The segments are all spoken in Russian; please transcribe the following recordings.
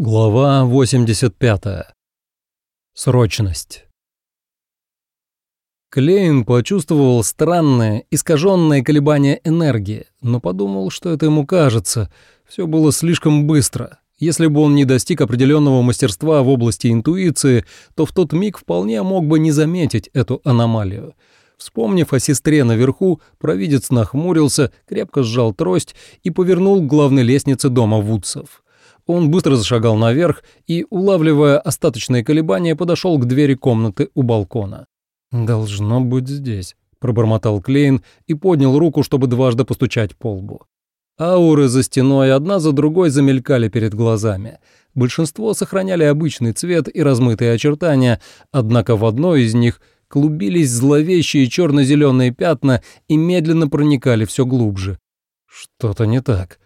Глава 85. Срочность. Клейн почувствовал странное, искаженное колебание энергии, но подумал, что это ему кажется. Все было слишком быстро. Если бы он не достиг определенного мастерства в области интуиции, то в тот миг вполне мог бы не заметить эту аномалию. Вспомнив о сестре наверху, провидец нахмурился, крепко сжал трость и повернул к главной лестнице дома Вудсов. Он быстро зашагал наверх и, улавливая остаточные колебания, подошел к двери комнаты у балкона. «Должно быть здесь», — пробормотал Клейн и поднял руку, чтобы дважды постучать по лбу. Ауры за стеной одна за другой замелькали перед глазами. Большинство сохраняли обычный цвет и размытые очертания, однако в одной из них клубились зловещие черно-зеленые пятна и медленно проникали все глубже. Что-то не так.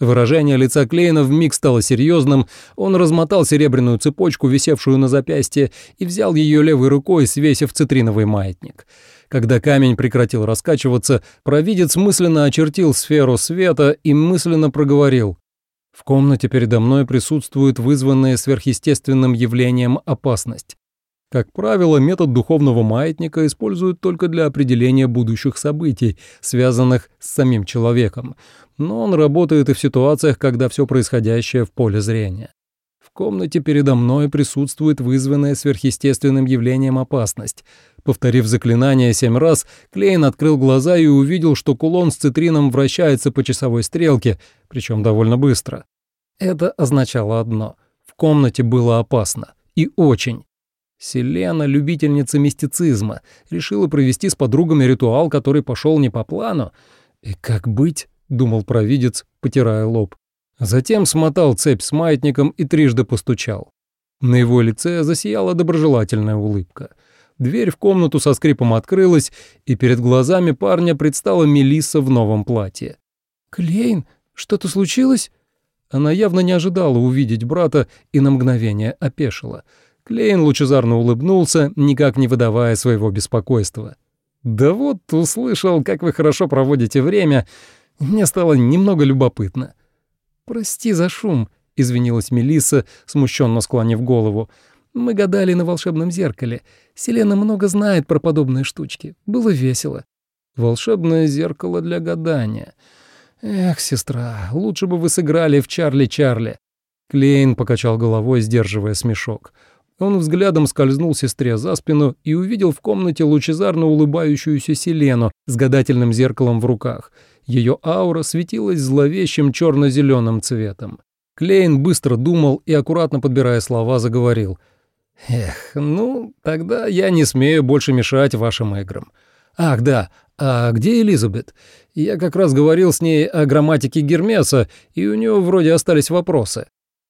Выражение лица Клейна вмиг стало серьезным, он размотал серебряную цепочку, висевшую на запястье, и взял ее левой рукой, свесив цитриновый маятник. Когда камень прекратил раскачиваться, провидец мысленно очертил сферу света и мысленно проговорил. «В комнате передо мной присутствует вызванная сверхъестественным явлением опасность. Как правило, метод духовного маятника используют только для определения будущих событий, связанных с самим человеком, но он работает и в ситуациях, когда все происходящее в поле зрения. В комнате передо мной присутствует вызванная сверхъестественным явлением опасность. Повторив заклинание семь раз, Клейн открыл глаза и увидел, что кулон с цитрином вращается по часовой стрелке, причем довольно быстро. Это означало одно — в комнате было опасно. И очень. Селена, любительница мистицизма, решила провести с подругами ритуал, который пошел не по плану. И как быть, думал провидец, потирая лоб. Затем смотал цепь с маятником и трижды постучал. На его лице засияла доброжелательная улыбка. Дверь в комнату со скрипом открылась, и перед глазами парня предстала Мелисса в новом платье. «Клейн, что-то случилось?» Она явно не ожидала увидеть брата и на мгновение опешила — Клейн лучезарно улыбнулся, никак не выдавая своего беспокойства. «Да вот, услышал, как вы хорошо проводите время. Мне стало немного любопытно». «Прости за шум», — извинилась Мелисса, смущенно склонив голову. «Мы гадали на волшебном зеркале. Селена много знает про подобные штучки. Было весело». «Волшебное зеркало для гадания. Эх, сестра, лучше бы вы сыграли в Чарли-Чарли». Клейн покачал головой, сдерживая смешок. Он взглядом скользнул сестре за спину и увидел в комнате лучезарно улыбающуюся Селену с гадательным зеркалом в руках. Ее аура светилась зловещим черно-зеленым цветом. Клейн быстро думал и, аккуратно подбирая слова, заговорил. «Эх, ну, тогда я не смею больше мешать вашим играм. Ах, да, а где Элизабет? Я как раз говорил с ней о грамматике Гермеса, и у нее вроде остались вопросы».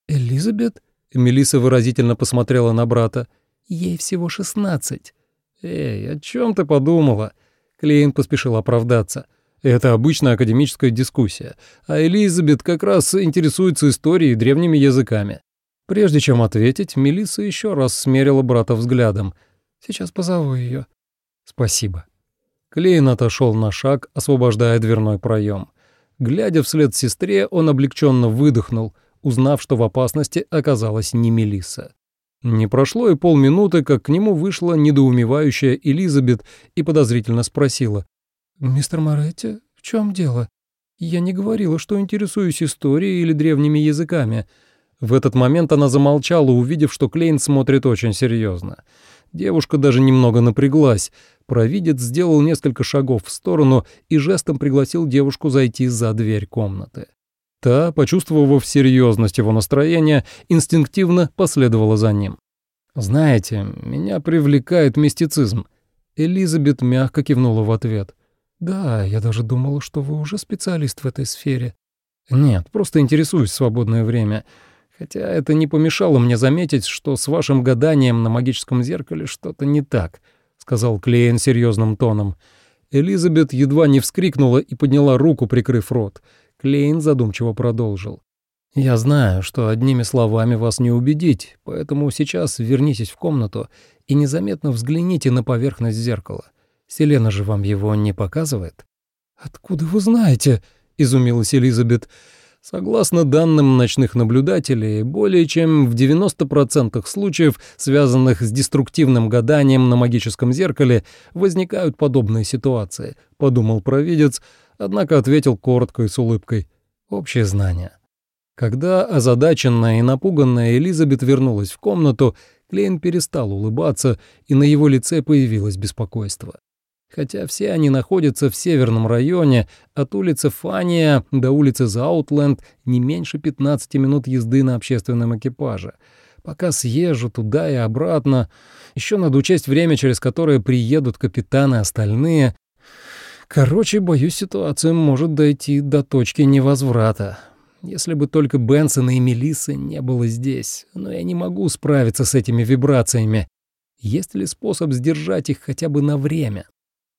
«Элизабет?» Мелиса выразительно посмотрела на брата. «Ей всего шестнадцать». «Эй, о чем ты подумала?» Клейн поспешил оправдаться. Это обычная академическая дискуссия, а Элизабет как раз интересуется историей и древними языками. Прежде чем ответить, Мелисса еще раз смерила брата взглядом. «Сейчас позову ее. «Спасибо». Клейн отошел на шаг, освобождая дверной проем. Глядя вслед сестре, он облегченно выдохнул — узнав, что в опасности оказалась не Мелисса. Не прошло и полминуты, как к нему вышла недоумевающая Элизабет и подозрительно спросила. «Мистер Моретти, в чем дело? Я не говорила, что интересуюсь историей или древними языками». В этот момент она замолчала, увидев, что Клейн смотрит очень серьезно. Девушка даже немного напряглась. Провидец сделал несколько шагов в сторону и жестом пригласил девушку зайти за дверь комнаты. Та, почувствовав серьезность его настроения, инстинктивно последовала за ним. «Знаете, меня привлекает мистицизм». Элизабет мягко кивнула в ответ. «Да, я даже думала, что вы уже специалист в этой сфере». «Нет, просто интересуюсь в свободное время. Хотя это не помешало мне заметить, что с вашим гаданием на магическом зеркале что-то не так», — сказал Клейн серьезным тоном. Элизабет едва не вскрикнула и подняла руку, прикрыв рот. Клейн задумчиво продолжил. «Я знаю, что одними словами вас не убедить, поэтому сейчас вернитесь в комнату и незаметно взгляните на поверхность зеркала. Селена же вам его не показывает?» «Откуда вы знаете?» — изумилась Элизабет. Согласно данным ночных наблюдателей, более чем в 90% случаев, связанных с деструктивным гаданием на магическом зеркале, возникают подобные ситуации, подумал провидец, однако ответил коротко и с улыбкой. Общее знание. Когда озадаченная и напуганная Элизабет вернулась в комнату, Клейн перестал улыбаться, и на его лице появилось беспокойство. Хотя все они находятся в северном районе, от улицы Фания до улицы Заутленд не меньше 15 минут езды на общественном экипаже. Пока съезжу туда и обратно, еще надо учесть время, через которое приедут капитаны остальные. Короче, боюсь, ситуация может дойти до точки невозврата. Если бы только Бенсона и Мелиссы не было здесь, но я не могу справиться с этими вибрациями. Есть ли способ сдержать их хотя бы на время?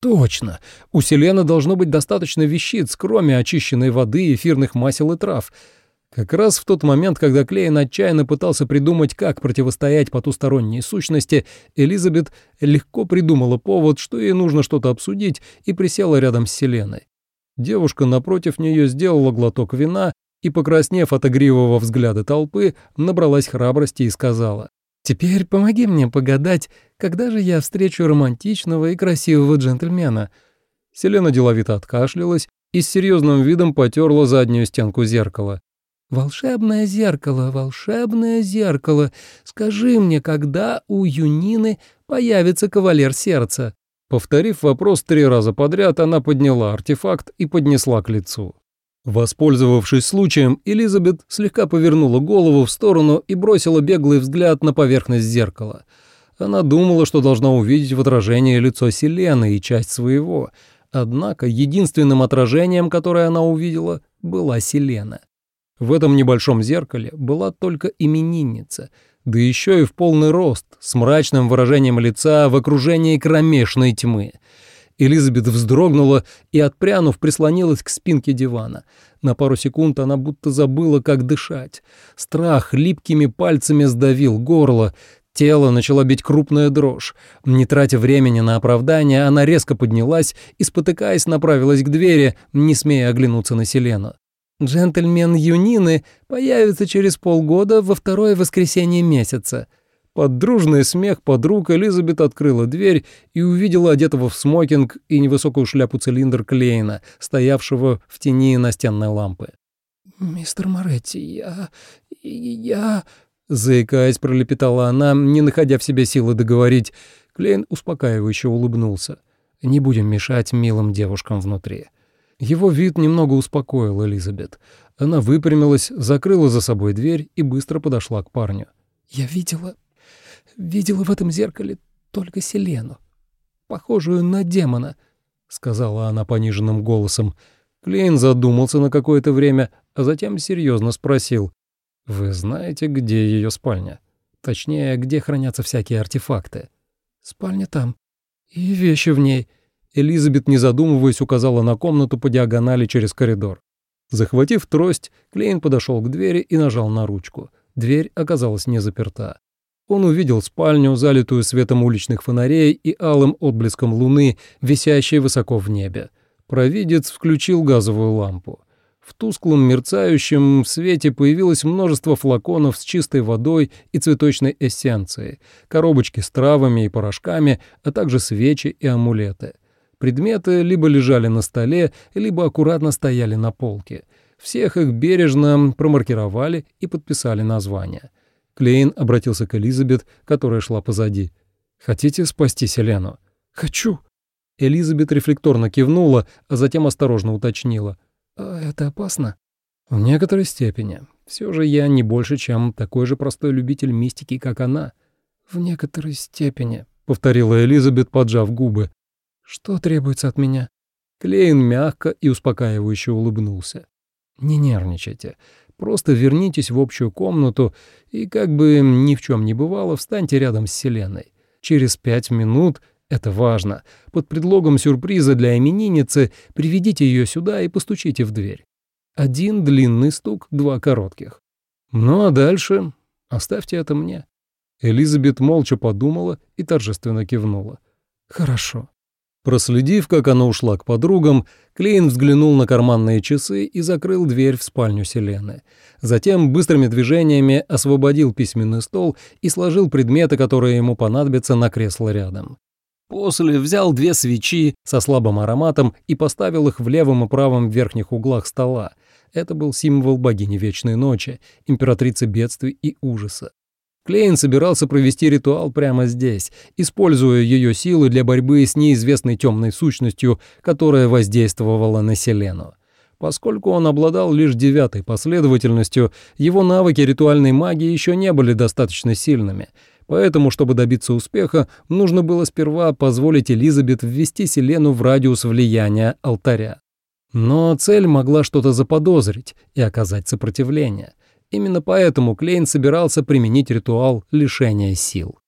Точно. У Селены должно быть достаточно вещиц, кроме очищенной воды, эфирных масел и трав. Как раз в тот момент, когда Клейн отчаянно пытался придумать, как противостоять потусторонней сущности, Элизабет легко придумала повод, что ей нужно что-то обсудить, и присела рядом с Селеной. Девушка напротив нее сделала глоток вина и, покраснев от игривого взгляда толпы, набралась храбрости и сказала, Теперь помоги мне погадать, когда же я встречу романтичного и красивого джентльмена». Селена деловито откашлялась и с серьезным видом потерла заднюю стенку зеркала. «Волшебное зеркало, волшебное зеркало, скажи мне, когда у Юнины появится кавалер сердца?» Повторив вопрос три раза подряд, она подняла артефакт и поднесла к лицу. Воспользовавшись случаем, Элизабет слегка повернула голову в сторону и бросила беглый взгляд на поверхность зеркала. Она думала, что должна увидеть в отражении лицо Селены и часть своего. Однако единственным отражением, которое она увидела, была Селена. В этом небольшом зеркале была только именинница, да еще и в полный рост, с мрачным выражением лица в окружении кромешной тьмы — Элизабет вздрогнула и, отпрянув, прислонилась к спинке дивана. На пару секунд она будто забыла, как дышать. Страх липкими пальцами сдавил горло. Тело начало бить крупная дрожь. Не тратя времени на оправдание, она резко поднялась и, спотыкаясь, направилась к двери, не смея оглянуться на Селену. «Джентльмен Юнины появится через полгода во второе воскресенье месяца», под дружный смех подруг Элизабет открыла дверь и увидела одетого в смокинг и невысокую шляпу-цилиндр Клейна, стоявшего в тени настенной лампы. «Мистер Моретти, я... я...» Заикаясь, пролепетала она, не находя в себе силы договорить. Клейн успокаивающе улыбнулся. «Не будем мешать милым девушкам внутри». Его вид немного успокоил Элизабет. Она выпрямилась, закрыла за собой дверь и быстро подошла к парню. «Я видела видела в этом зеркале только Селену, похожую на демона», — сказала она пониженным голосом. Клейн задумался на какое-то время, а затем серьезно спросил. «Вы знаете, где ее спальня? Точнее, где хранятся всякие артефакты?» «Спальня там. И вещи в ней». Элизабет, не задумываясь, указала на комнату по диагонали через коридор. Захватив трость, Клейн подошел к двери и нажал на ручку. Дверь оказалась не заперта. Он увидел спальню, залитую светом уличных фонарей и алым отблеском луны, висящей высоко в небе. Провидец включил газовую лампу. В тусклом мерцающем свете появилось множество флаконов с чистой водой и цветочной эссенцией, коробочки с травами и порошками, а также свечи и амулеты. Предметы либо лежали на столе, либо аккуратно стояли на полке. Всех их бережно промаркировали и подписали названия — Клейн обратился к Элизабет, которая шла позади. «Хотите спасти Селену?» «Хочу». Элизабет рефлекторно кивнула, а затем осторожно уточнила. «А это опасно?» «В некоторой степени. Все же я не больше, чем такой же простой любитель мистики, как она». «В некоторой степени», — повторила Элизабет, поджав губы. «Что требуется от меня?» Клейн мягко и успокаивающе улыбнулся. «Не нервничайте. Просто вернитесь в общую комнату и, как бы ни в чем не бывало, встаньте рядом с Селеной. Через пять минут, это важно, под предлогом сюрприза для именинницы приведите ее сюда и постучите в дверь. Один длинный стук, два коротких. Ну а дальше оставьте это мне». Элизабет молча подумала и торжественно кивнула. «Хорошо». Проследив, как она ушла к подругам, Клейн взглянул на карманные часы и закрыл дверь в спальню Селены. Затем быстрыми движениями освободил письменный стол и сложил предметы, которые ему понадобятся, на кресло рядом. После взял две свечи со слабым ароматом и поставил их в левом и правом верхних углах стола. Это был символ богини Вечной Ночи, императрицы бедствий и ужаса. Клейн собирался провести ритуал прямо здесь, используя ее силы для борьбы с неизвестной темной сущностью, которая воздействовала на Селену. Поскольку он обладал лишь девятой последовательностью, его навыки ритуальной магии еще не были достаточно сильными, поэтому, чтобы добиться успеха, нужно было сперва позволить Элизабет ввести Селену в радиус влияния алтаря. Но цель могла что-то заподозрить и оказать сопротивление. Именно поэтому Клейн собирался применить ритуал лишения сил.